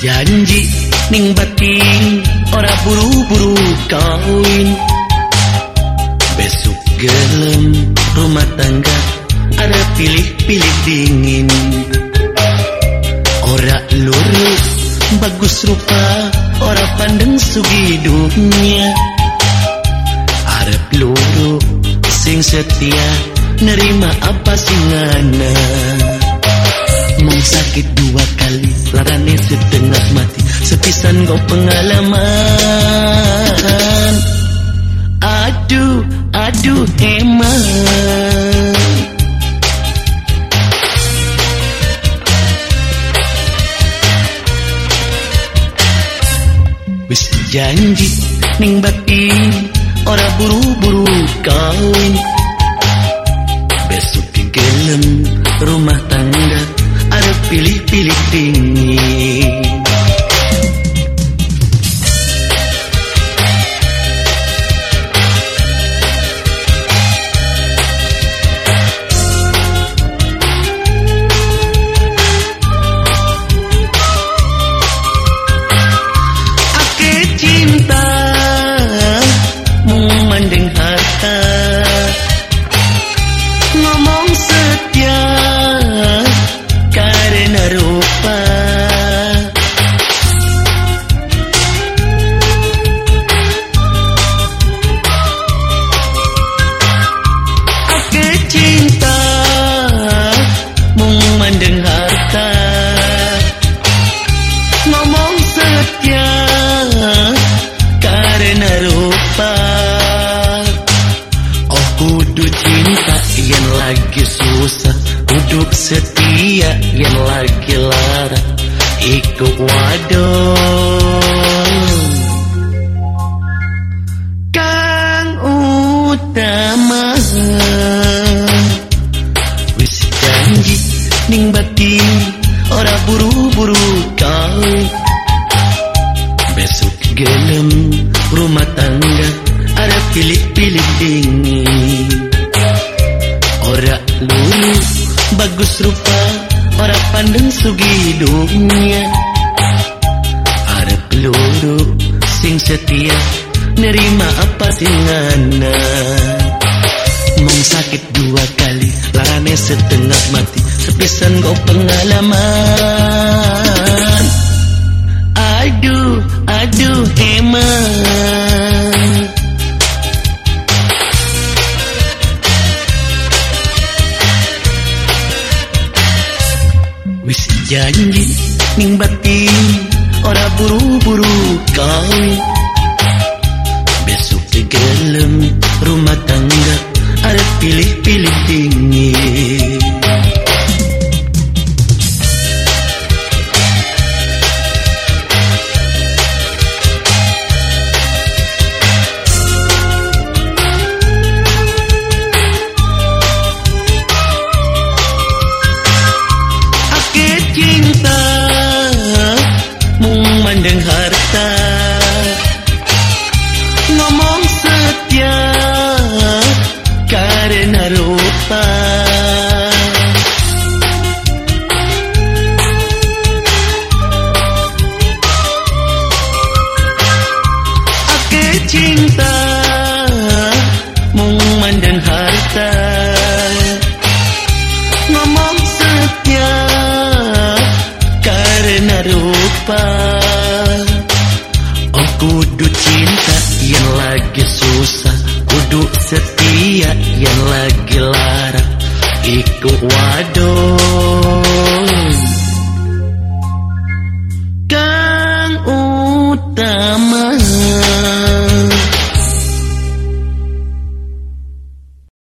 janji ning batin ora buru-buru kawin. Besok gelem rumah tangga ada pilih-pilih dingin. Ora lurus bagus rupa ora pandeng sugi dunia Arep luru sing setia nerima apa singana Mung sakit dua kali larane setengah mati. Sepisan kau pengalaman. Aduh, aduh emang Wis janji ning batin ora buru-buru kawin. Besok gelem kudu cinta yang lagi susah Kudu setia yang lagi lara Ikut wadon. Kang utama Wis janji ning batin ora buru-buru kau Besok gelem rumah tangga pilih-pilih dingin. Ora lurus bagus rupa ora pandeng sugi dunia. Ada peluru sing setia nerima apa singana Mong sakit dua kali larane setengah mati sepisan kau pengalaman. Aduh, aduh emang janji ning batin ora buru-buru kau. Memandang harta. Ngomong setia karena rupa. Ake cinta waduk setia yang lagi lara ikut waduk